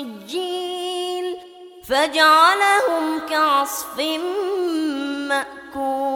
سجيل فجعلهم كعصف مأكول.